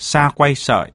sa quay sợi.